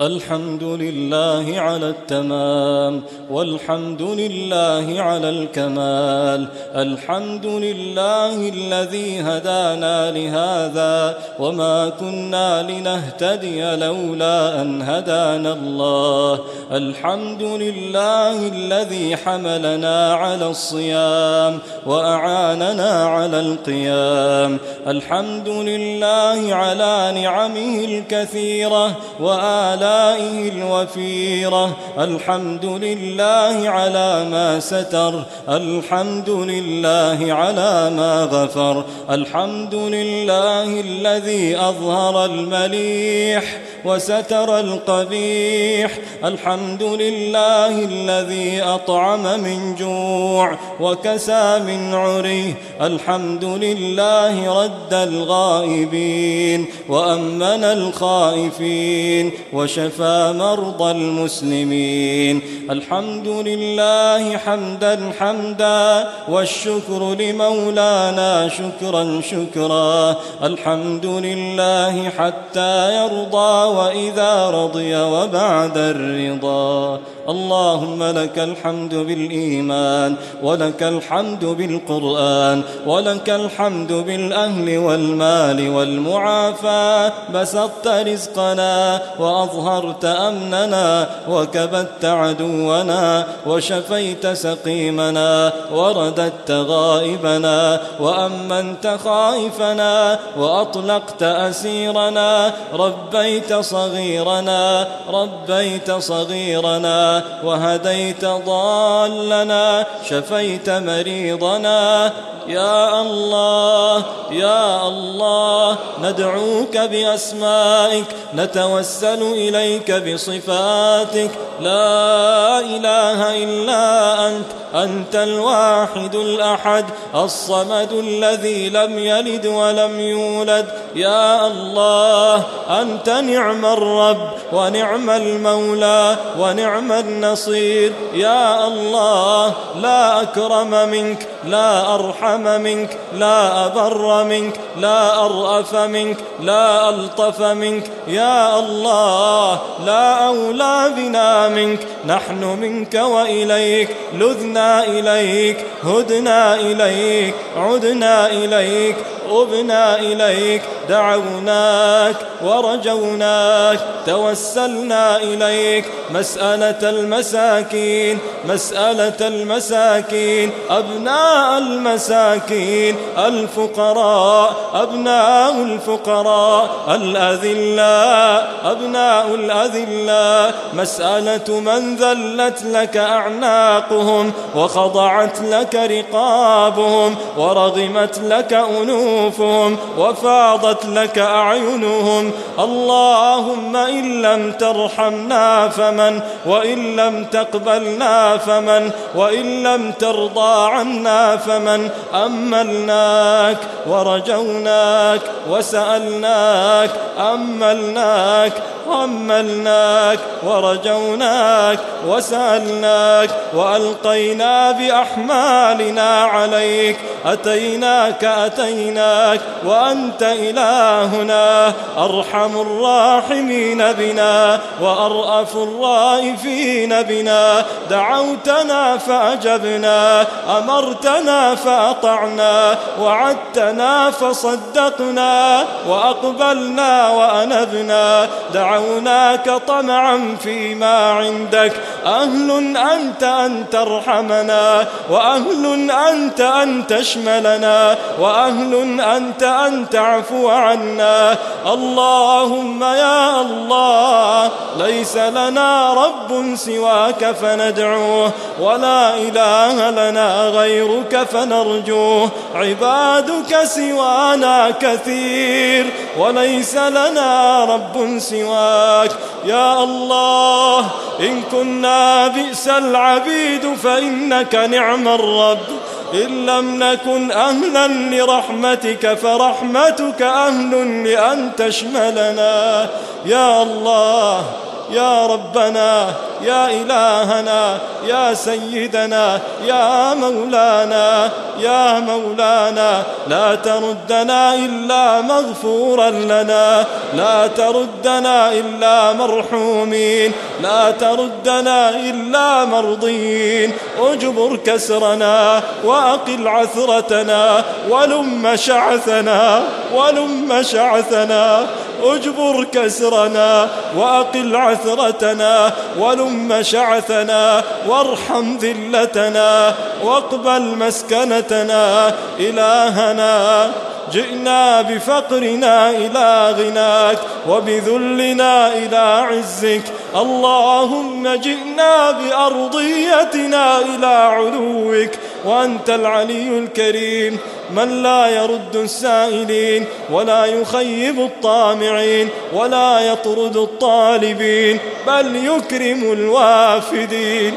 الحمد لله على التمام والحمد لله على الكمال الحمد لله الذي هدانا لهذا وما كنا لنهتدي لولا أن هدانا الله. الحمد لله الذي حملنا على الصيام وأعاننا على القيام. الحمد لله على نعمه الكثيرة وآلائه آلائه الوفيرة. الحمد لله على ما ستر. الحمد لله على ما غفر. الحمد لله الذي أظهر المليح. وستر القبيح. الحمد لله الذي أطعم من جوع وكسى من عري. الحمد لله رد الغائبين وأمن الخائفين وشفى مرضى المسلمين. الحمد لله حمدا حمدا والشكر لمولانا شكرا شكرا. الحمد لله حتى يرضى وإذا رضي وبعد الرضا اللهم لك الحمد بالإيمان ولك الحمد بالقرآن ولك الحمد بالأهل والمال والمعافاة بسطت رزقنا وأظهرت أمننا وكبت عدونا وشفيت سقيمنا ورددت غائبنا وأمنت خائفنا وأطلقت أسيرنا. ربيت صغيرنا ربيت صغيرنا. وهديت ضالنا شفيت مريضنا. يا الله يا الله ندعوك بأسمائك نتوسل إليك بصفاتك. لا إله إلا أنت أنت الواحد الأحد الصمد الذي لم يلد ولم يولد. يا الله أنت نعم الرب ونعم المولى ونعم النصير. يا الله لا أكرم منك لا أرحم منك لا أبر منك لا أرأف منك لا ألطف منك. يا الله لا أولى بنا منك. نحن منك وإليك لذنا إليك هدنا إليك عدنا إليك أبنا إليك دعوناك ورجوناك توسلنا إليك. مسألة المساكين مسألة المساكين أبناء المساكين الفقراء أبناء الفقراء الأذلاء أبناء الأذلاء مسألة من ذلت لك أعناقهم وخضعت لك رقابهم ورغمت لك أنوفهم وفاضت لك أعينهم. اللهم إن لم ترحمنا فمن وإن لم تقبلنا فمن وإن لم ترضى عنا فمن أملناك ورجوناك وسألناك أملناك وأملناك ورجوناك وسألناك وألقينا بأحمالنا عليك أتيناك أتيناك وأنت إلهنا أرحم الراحمين بنا وأرأف الرائفين بنا دعوتنا فأجبنا أمرتنا فأطعنا وعدتنا فصدقنا وأقبلنا وأنبنا. دعوناك طمعا فيما عندك. أهل أنت أن ترحمنا وأهل أنت أن تشملنا وأهل أنت أن تعفو عنا. اللهم يا الله ليس لنا رب سواك فندعوه ولا إله لنا غيرك فنرجوه عبادك سوانا كثير. وليس لنا رب سواك. يا الله إن كنا بئس العبيد فإنك نعم الرب. إن لم نكن أهلا لرحمتك فرحمتك أهل لأن تشملنا. يا الله يا ربنا يا إلهنا يا سيدنا يا مولانا يا مولانا لا تردنا إلا مغفورا لنا لا تردنا إلا مرحومين لا تردنا إلا مرضين اجبر كسرنا وأقل عثرتنا ولم شعثنا ولم شعثنا. اجبر كسرنا وأقل عثرتنا ولم شعثنا وارحم ذلتنا واقبل مسكنتنا إلهنا. جئنا بفقرنا إلى غناك وبذلنا إلى عزك. اللهم جئنا بأرضيتنا إلى علوك. وأنت العلي الكريم من لا يرد السائلين ولا يخيب الطامعين ولا يطرد الطالبين بل يكرم الوافدين.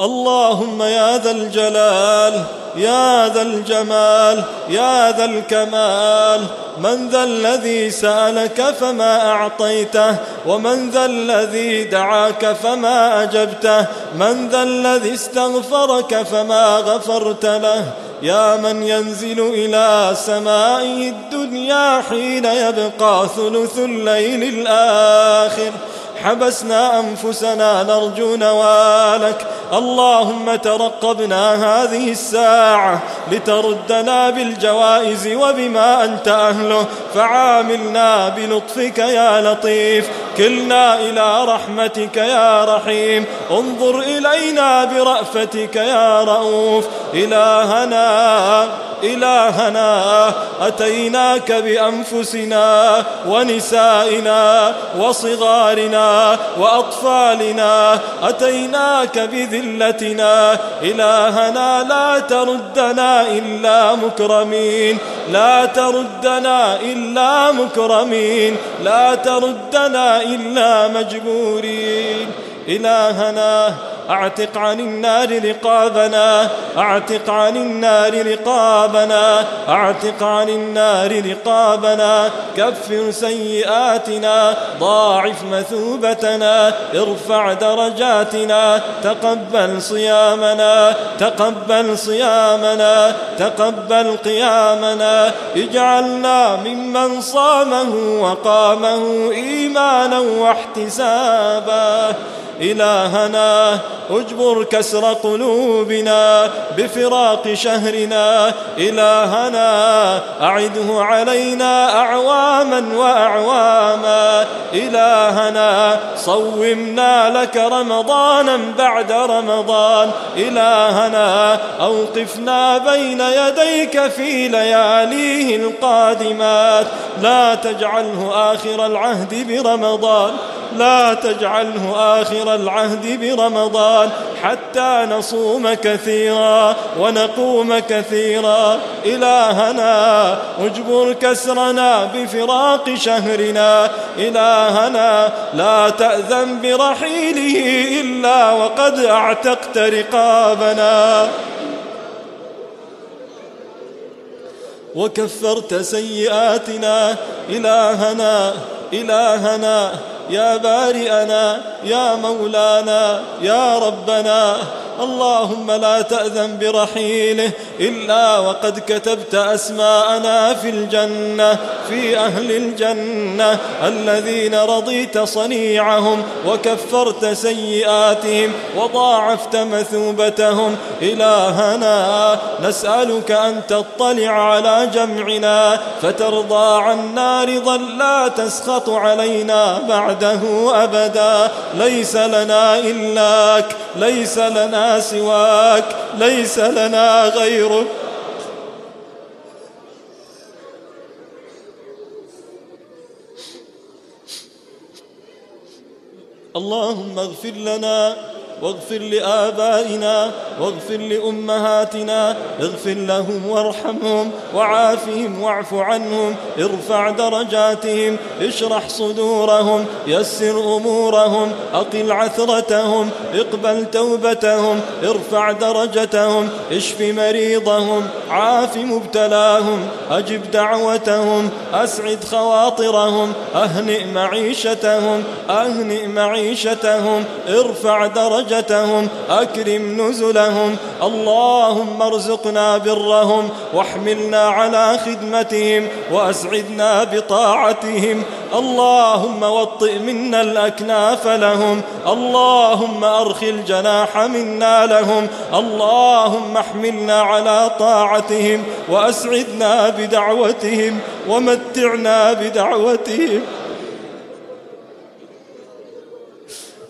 اللهم يا ذا الجلال يا ذا الجمال يا ذا الكمال. من ذا الذي سألك فما أعطيته ومن ذا الذي دعاك فما أجبته. من ذا الذي استغفرك فما غفرت له. يا من ينزل إلى سمائه الدنيا حين يبقى ثلث الليل الآخر. حبسنا أنفسنا نرجو نوالك. اللهم ترقبنا هذه الساعة لتردنا بالجوائز وبما أنت أهله فعاملنا بلطفك يا لطيف. كلنا إلى رحمتك يا رحيم. انظر إلينا برأفتك يا رؤوف. إلهنا إلهنا أتيناك بأنفسنا ونسائنا وصغارنا وأطفالنا أتيناك بذلتنا إلهنا لا تردنا إلا مكرمين. لا تردنا إلا مكرمين. لا تردنا إلا مجبورين. إلهنا أعتق عن النار رقابنا أعتق عن النار رقابنا أعتق عن النار رقابنا كفر سيئاتنا ضاعف مثوبتنا ارفع درجاتنا تقبل صيامنا تقبل صيامنا تقبل قيامنا. اجعلنا ممن صامه وقامه إيمانا واحتسابا. إلهنا اجبر كسر قلوبنا بفراق شهرنا. إلهنا أعده علينا أعواما وأعواما. إلهنا صومنا لك رمضانا بعد رمضان. إلهنا أوقفنا بين يديك في لياليه القادمات. لا تجعله آخر العهد برمضان. لا تجعله آخر العهد برمضان حتى نصوم كثيرا ونقوم كثيرا. إلهنا اجبر كسرنا بفراق شهرنا. إلهنا لا تأذن برحيله إلا وقد أعتقت رقابنا. وكفرت سيئاتنا. إلهنا إلهنا يا بارئنا يا مولانا يا ربنا. اللهم لا تأذن برحيله إلا وقد كتبت أسماءنا في الجنة في أهل الجنة الذين رضيت صنيعهم وكفرت سيئاتهم وضاعفت مثوبتهم. إلهنا نسألك أن تطلع على جمعنا فترضى عنا رضا لا تسخط علينا بعده أبدا. ليس لنا إلاك ليس لنا سواك ليس لنا غيرك. اللهم اغفر لنا واغفر لآبائنا واغفر لأمهاتنا اغفر لهم وارحمهم وعافهم واعف عنهم ارفع درجاتهم اشرح صدورهم يسر أمورهم أقل عثرتهم اقبل توبتهم ارفع درجتهم اشف مريضهم عاف مبتلاهم أجب دعوتهم أسعد خواطرهم أهنئ معيشتهم أهنئ معيشتهم ارفع درجتهم أكرم نزلهم. اللهم ارزقنا برهم واحملنا على خدمتهم وأسعدنا بطاعتهم. اللهم وطئ منا الأكناف لهم. اللهم أرخ الجناح منا لهم. اللهم احملنا على طاعتهم وأسعدنا بدعوتهم ومتعنا بدعوتهم.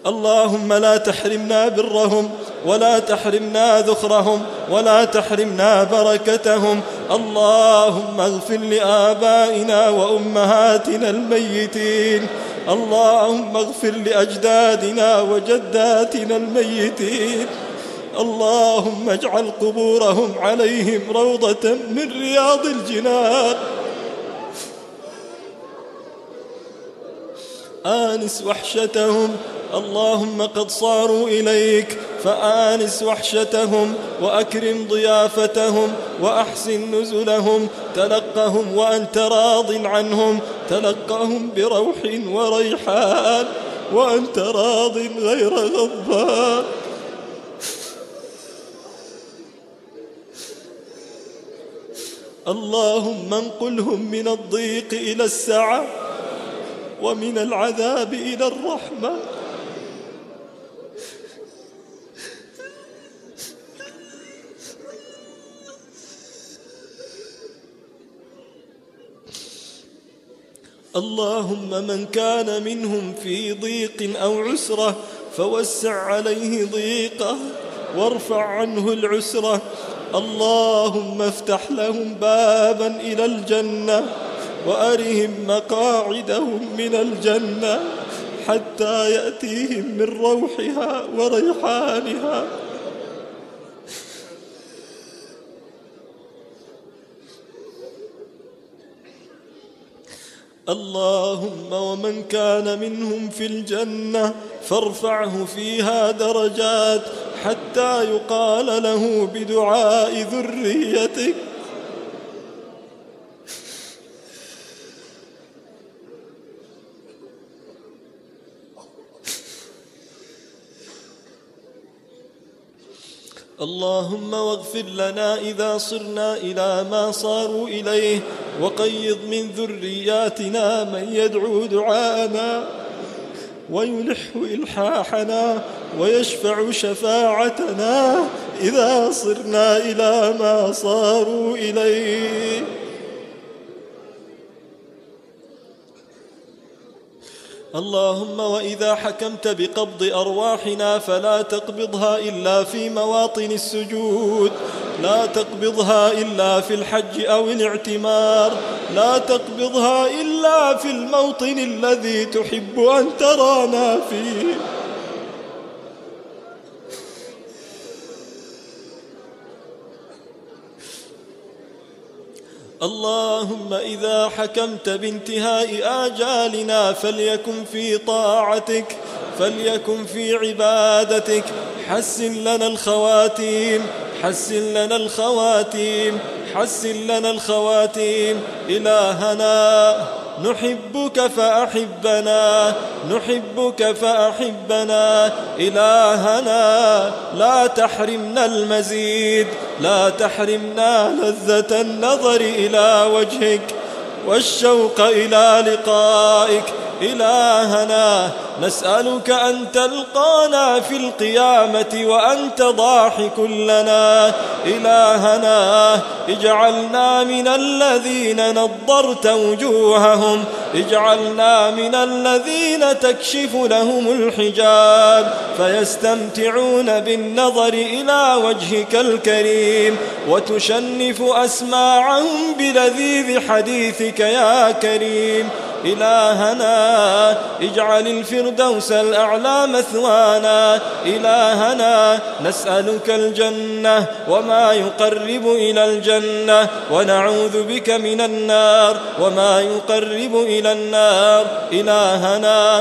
اللهم لا تحرمنا برهم ولا تحرمنا ذخرهم ولا تحرمنا بركتهم. اللهم اغفر لآبائنا وأمهاتنا الميتين. اللهم اغفر لأجدادنا وجداتنا الميتين. اللهم اجعل قبورهم عليهم روضة من رياض الجنان. آنس وحشتهم اللهم قد صاروا إليك فآنس وحشتهم وأكرم ضيافتهم وأحسن نزلهم تلقهم وأنت راض عنهم تلقهم بروح وريحان وأنت راض غير غضبان اللهم انقلهم من الضيق إلى السعة ومن العذاب إلى الرحمة اللهم من كان منهم في ضيق أو عسرة فوسع عليه ضيقه وارفع عنه العسرة. اللهم افتح لهم بابا إلى الجنة وأرهم مقاعدهم من الجنة حتى يأتيهم من روحها وريحانها. اللهم ومن كان منهم في الجنة فارفعه فيها درجات حتى يقال له بدعاء ذريتك. اللهم واغفر لنا إذا صرنا إلى ما صاروا إليه وقيض من ذرياتنا من يدعو دعاءنا ويلح إلحاحنا ويشفع شفاعتنا إذا صرنا إلى ما صاروا إليه. اللهم وإذا حكمت بقبض أرواحنا فلا تقبضها إلا في مواطن السجود. لا تقبضها إلا في الحج أو الاعتمار. لا تقبضها إلا في الموطن الذي تحب أن ترانا فيه. اللهم إذا حكمت بانتهاء آجالنا فليكن في طاعتك فليكن في عبادتك. حسن لنا الخواتيم حسن لنا الخواتيم حسن لنا الخواتيم. إلهنا. نحبك فأحبنا نحبك فأحبنا. إلهنا لا تحرمنا المزيد لا تحرمنا لذة النظر إلى وجهك. والشوق إلى لقائك إلهنا نسألك أن تلقانا في القيامة وأنت ضاحك لنا إلهنا اجعلنا من الذين نضرت وجوههم اجعلنا من الذين تكشف لهم الحجاب. فيستمتعون بالنظر إلى وجهك الكريم وتشنف أسماعهم بلذيذ حديثك يا كريم. إلهنا اجعل الفردوس الأعلى مثوانا. إلهنا نسألك الجنة وما يقرب إلى الجنة ونعوذ بك من النار وما يقرب إلى النار. إلهنا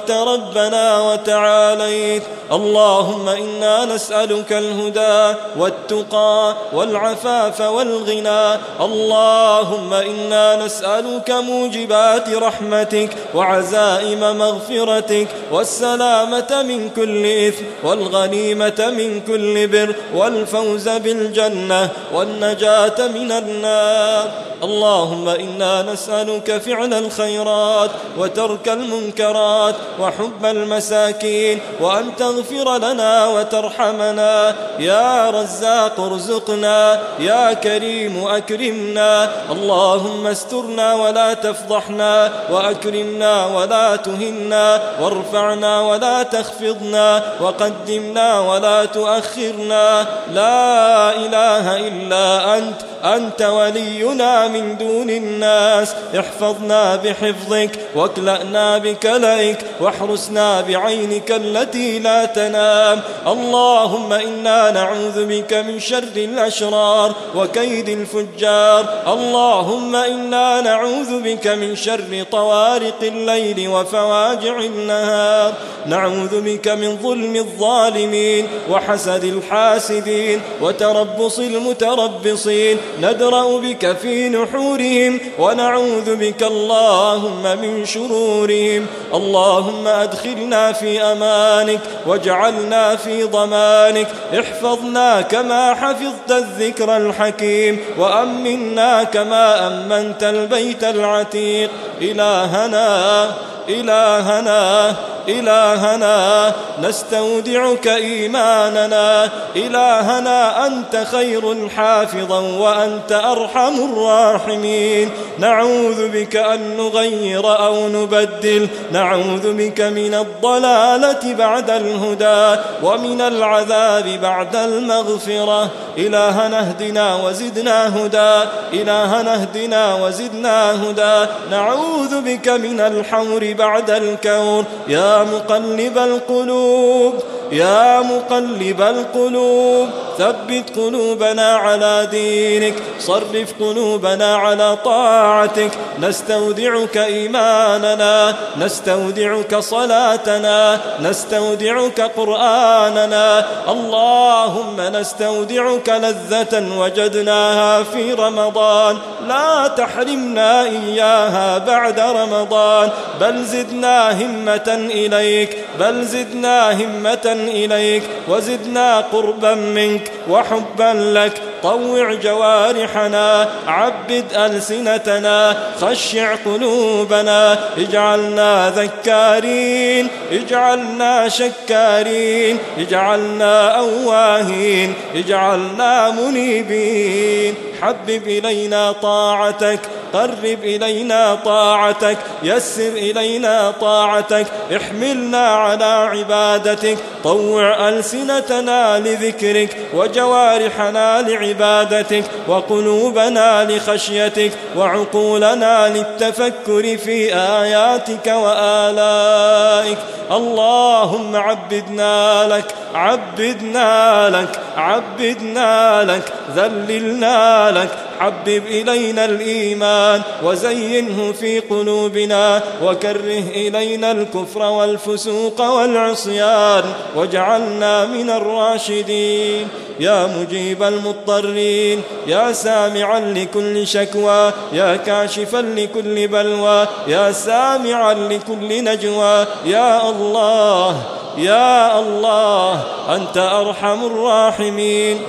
تباركت ربنا وتعاليت. اللهم إنا نسألك الهدى والتقى والعفاف والغنى. اللهم إنا نسألك موجبات رحمتك وعزائم مغفرتك والسلامة من كل إثم والغنيمة من كل بر والفوز بالجنة والنجاة من النار. اللهم إنا نسألك فعل الخيرات وترك المنكرات وحب المساكين وأن تغفر لنا وترحمنا. يا رزاق ارزقنا. يا كريم أكرمنا. اللهم استرنا ولا تفضحنا وأكرمنا ولا تهنا. وارفعنا ولا تخفضنا وقدمنا ولا تؤخرنا. لا إله إلا أنت أنت ولينا من دون الناس. احفظنا بحفظك واكلأنا بكلئك واحرسنا بعينك التي لا تنام. اللهم إنا نعوذ بك من شر الأشرار وكيد الفجار. اللهم إنا نعوذ بك من شر طوارق الليل وفواجع النهار. نعوذ بك من ظلم الظالمين وحسد الحاسدين وتربص المتربصين. ندرأ بك في نحورهم ونعوذ بك اللهم من شرورهم. اللهم أدخلنا في أمانك واجعلنا في ضمانك. احفظنا كما حفظت الذكر الحكيم وأمنا كما أمنت البيت العتيق. إلهنا إلهنا إلهنا نستودعك إيماننا. إلهنا أنت خير حافظا وأنت أرحم الراحمين. نعوذ بك أن نغير أو نبدل. نعوذ بك من الضلالة بعد الهدى ومن العذاب بعد المغفرة. إلهنا اهدنا وزدنا هدى. إلهنا اهدنا وزدنا هدى. نعوذ بك من الحور بعد الكون يا مقلب القلوب يا مقلب القلوب ثبت قلوبنا على دينك صرف قلوبنا على طاعتك نستودعك إيماننا نستودعك صلاتنا نستودعك قرآننا. اللهم نستودعك لذة وجدناها في رمضان. لا تحرمنا إياها بعد رمضان. بل زدنا همة إليك بل زدنا همة إليك وزدنا قربا منك وحبا لك. طوع جوارحنا عبد ألسنتنا خشع قلوبنا. اجعلنا ذكارين اجعلنا شكارين اجعلنا أواهين اجعلنا منيبين. حبب إلينا طاعتك قرب إلينا طاعتك يسر إلينا طاعتك احملنا على عبادتك طوع ألسنتنا لذكرك وجوارحنا لعبادتك وقلوبنا لخشيتك وعقولنا للتفكر في آياتك وآلائك. اللهم عبدنا لك عبدنا لك عبدنا لك ذللنا لك حبب إلينا الإيمان وزينه في قلوبنا وكره إلينا الكفر والفسوق والعصيان واجعلنا من الراشدين. يا مجيب المضطرين يا سامعا لكل شكوى يا كاشفا لكل بلوى يا سامعا لكل نجوى. يا الله يا الله أنت أرحم الراحمين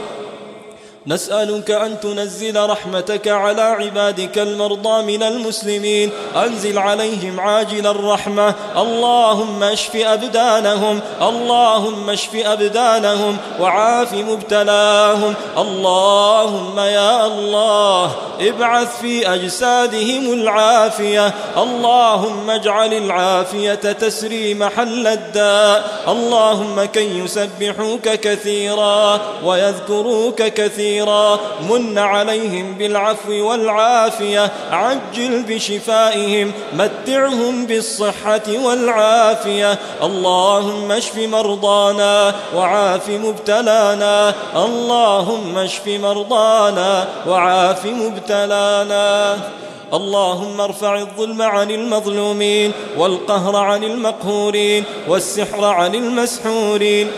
نسألك أن تنزل رحمتك على عبادك المرضى من المسلمين. أنزل عليهم عاجل الرحمة. اللهم اشف أبدانهم. اللهم اشف أبدانهم. وعاف مبتلاهم. اللهم يا الله ابعث في أجسادهم العافية. اللهم اجعل العافية تسري محل الداء. اللهم كي يسبحوك كثيرا ويذكروك كثيرا. كثيرا من عليهم بالعفو والعافية. عجل بشفائهم متعهم بالصحة والعافية. اللهم اشف مرضانا وعاف مبتلانا. اللهم اشف مرضانا وعاف مبتلانا. اللهم ارفع الظلم عن المظلومين والقهر عن المقهورين والسحر عن المسحورين.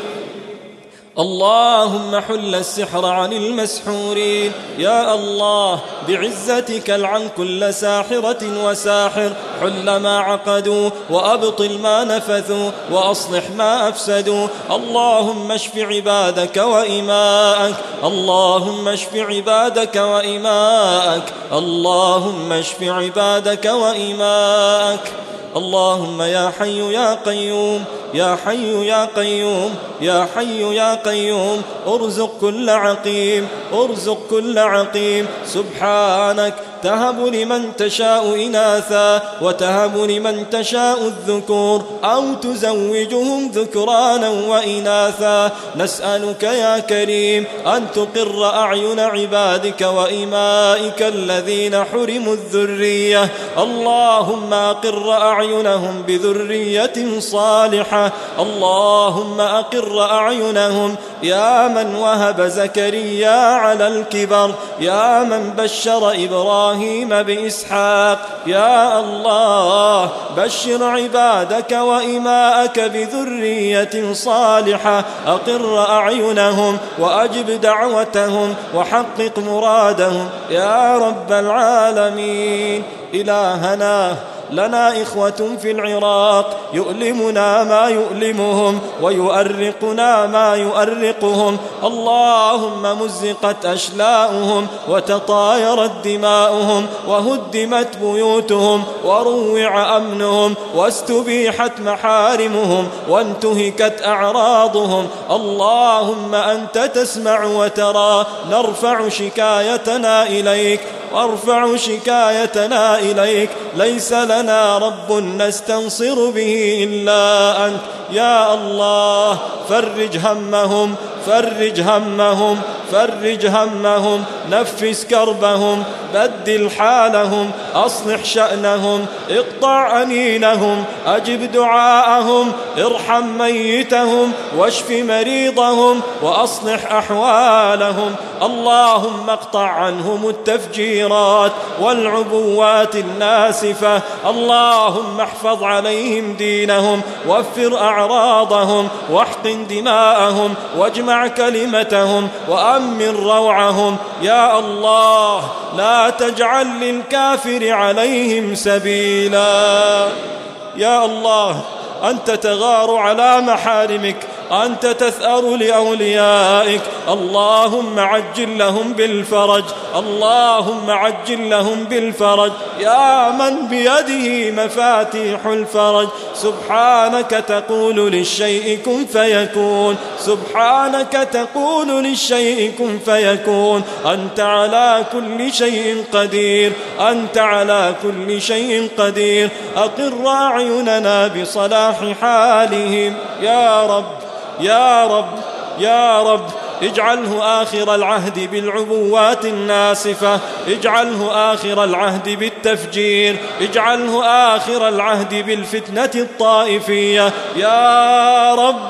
اللهم حل السحر عن المسحورين. يا الله بعزتك العن كل ساحرة وساحر. حل ما عقدوا وأبطل ما نفثوا وأصلح ما أفسدوا. اللهم اشف عبادك وإماءك. اللهم اشف عبادك وإماءك. اللهم اشف عبادك وإماءك. اللهم يا حي يا قيوم يا حي يا قيوم يا حي يا قيوم ارزق كل عقيم ارزق كل عقيم سبحانك تهب لمن تشاء إناثا وتهب لمن تشاء الذكور أو تزوجهم ذكرانا وإناثا. نسألك يا كريم أن تقر أعين عبادك وإمائك الذين حرموا الذرية. اللهم أقر أعينهم بذرية صالحة. اللهم أقر أعينهم. يا من وهب زكريا على الكبر. يا من بشر إبراهيم بإسحاق يا الله بشر عبادك وإماءك بذرية صالحة أقر أعينهم وأجب دعوتهم وحقق مرادهم يا رب العالمين إلهنا لنا إخوة في العراق يؤلمنا ما يؤلمهم ويؤرقنا ما يؤرقهم. اللهم مزقت أشلاؤهم وتطايرت دماؤهم وهدمت بيوتهم وروع أمنهم واستبيحت محارمهم وانتهكت أعراضهم. اللهم أنت تسمع وترى نرفع شكايتنا إليك. وارفع شكايتنا إليك. ليس لنا رب نستنصر به إلا أنت. يا الله فرج همهم فرج همهم. فرج همهم نفس كربهم بدل حالهم أصلح شأنهم اقطع أنينهم أجب دعاءهم ارحم ميتهم واشف مريضهم وأصلح أحوالهم. اللهم اقطع عنهم التفجيرات والعبوات الناسفة. اللهم احفظ عليهم دينهم وفر أعراضهم واحقن دماءهم واجمع كلمتهم وأمن روعهم. يا الله لا تجعل للكافر عليهم سبيلا. يا الله أنت تغار على محارمك. أنت تثأر لأوليائك. اللهم عجل لهم بالفرج. اللهم عجل لهم بالفرج. يا من بيده مفاتيح الفرج. سبحانك تقول للشيء كن فيكون. سبحانك تقول للشيء كن فيكون. أنت على كل شيء قدير. أنت على كل شيء قدير. أقر أعيننا بصلاح حالهم. يا رب يا رب يا رب اجعله آخر العهد بالعبوات الناسفة اجعله آخر العهد بالتفجير اجعله آخر العهد بالفتنة الطائفية. يا رب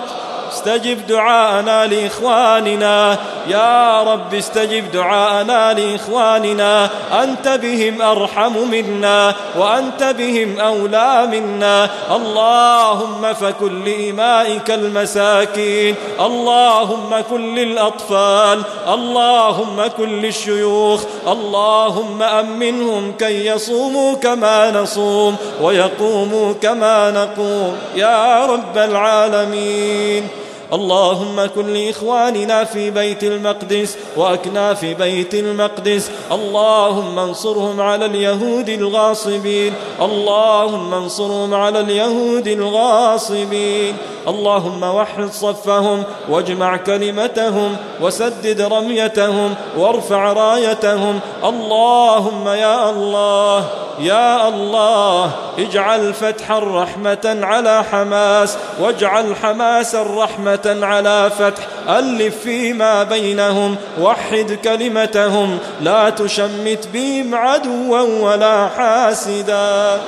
استجب دعاءنا لإخواننا. يا رب استجب دعاءنا لإخواننا. أنت بهم أرحم منا وأنت بهم أولى منا. اللهم فكن لإمائك المساكين. اللهم كن للأطفال اللهم كن للشيوخ اللهم أمنهم كي يصوموا كما نصوم ويقوموا كما نقوم. يا رب العالمين. اللهم كن لإخواننا في بيت المقدس وأكناف بيت المقدس. اللهم انصرهم على اليهود الغاصبين. اللهم انصرهم على اليهود الغاصبين. اللهم وحد صفهم واجمع كلمتهم وسدد رميتهم وارفع رايتهم. اللهم يا الله يا الله اجعل فتحا رحمة على حماس واجعل حماسا رحمة على فتح. ألف فيما بينهم وحد كلمتهم. لا تشمت بهم عدوا ولا حاسدا.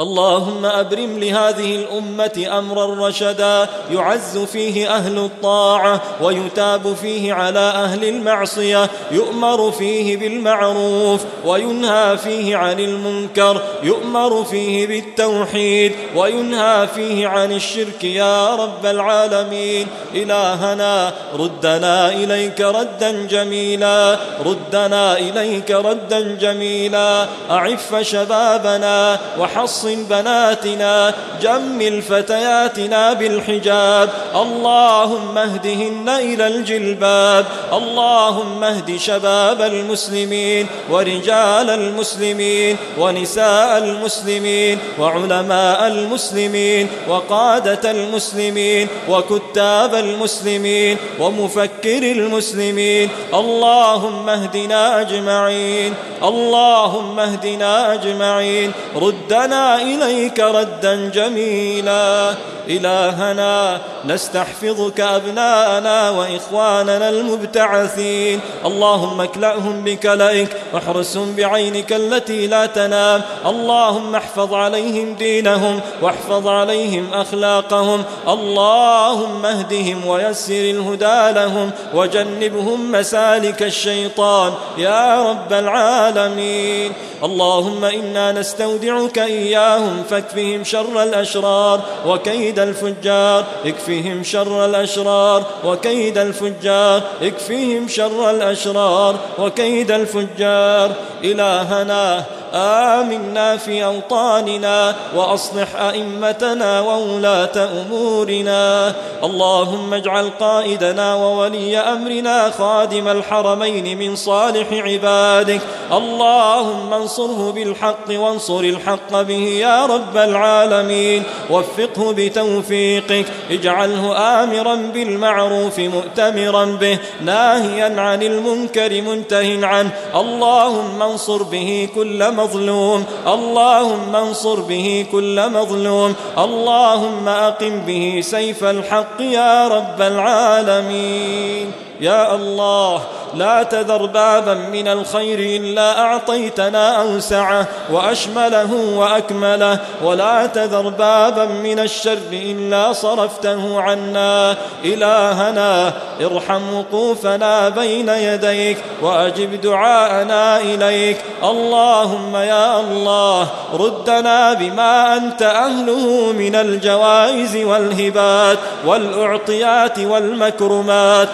اللهم أبرم لهذه الأمة أمرا رشدا يعز فيه أهل الطاعة ويتاب فيه على أهل المعصية يؤمر فيه بالمعروف وينهى فيه عن المنكر يؤمر فيه بالتوحيد وينهى فيه عن الشرك يا رب العالمين. إلهنا ردنا إليك ردا جميلا ردنا إليك ردا جميلا. أعف شبابنا وحص حصن بناتنا جمل فتياتنا بالحجاب. اللهم اهدهن إلى الجلباب. اللهم اهد شباب المسلمين ورجال المسلمين ونساء المسلمين وعلماء المسلمين وقادة المسلمين وكتاب المسلمين ومفكر المسلمين. اللهم اهدنا أجمعين. اللهم اهدنا أجمعين. ردنا إليك ردا جميلا. إلهنا نستحفظك أبناءنا وإخواننا المبتعثين. اللهم اكلأهم بكلئك واحرسهم بعينك التي لا تنام. اللهم احفظ عليهم دينهم واحفظ عليهم أخلاقهم. اللهم اهدهم ويسر الهدى لهم وجنبهم مسالك الشيطان. يا رب العالمين. اللهم إنا نستودعك إياهم فاكفهم شر الأشرار وكيد الفجار اكفهم شر الأشرار. وكيد الفجار اكفهم شر الأشرار. وكيد الفجار إلهنا آمنا في أوطاننا وأصلح أئمتنا وولاة أمورنا. اللهم اجعل قائدنا وولي أمرنا خادم الحرمين من صالح عبادك. اللهم انصره بالحق وانصر الحق به يا رب العالمين. وفقه بتوفيقك. اجعله آمرا بالمعروف مؤتمرا به. ناهيا عن المنكر منته عنه. اللهم انصر به كل مظلوم. اللهم انصر به كل مظلوم. اللهم أقم به سيف الحق يا رب العالمين. يا الله لا تذر بابا من الخير إلا أعطيتنا أوسعه وأشمله وأكمله ولا تذر بابا من الشر إلا صرفته عنا. إلهنا ارحم وقوفنا بين يديك وأجب دعاءنا إليك. اللهم يا الله ردنا بما أنت أهله من الجوائز والهبات والأعطيات والمكرمات.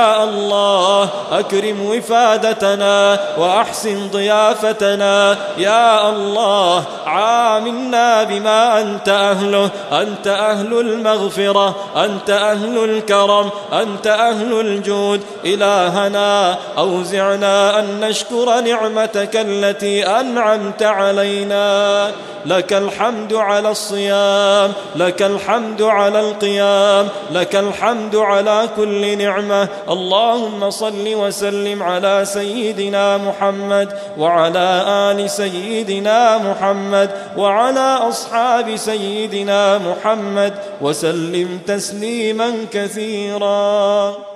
يا الله أكرم وفادتنا وأحسن ضيافتنا. يا الله عاملنا بما أنت أهله أنت أهل المغفرة أنت أهل الكرم أنت أهل الجود. إلهنا أوزعنا أن نشكر نعمتك التي أنعمت علينا. لك الحمد على الصيام لك الحمد على القيام لك الحمد على كل نعمة. اللهم صل وسلم على سيدنا محمد وعلى آل سيدنا محمد وعلى أصحاب سيدنا محمد وسلم تسليما كثيرا.